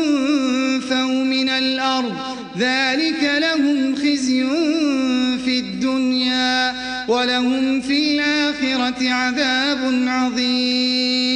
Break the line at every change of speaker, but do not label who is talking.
من الأرض. ذلك لهم خزي في الدنيا ولهم في الآخرة عذاب عظيم.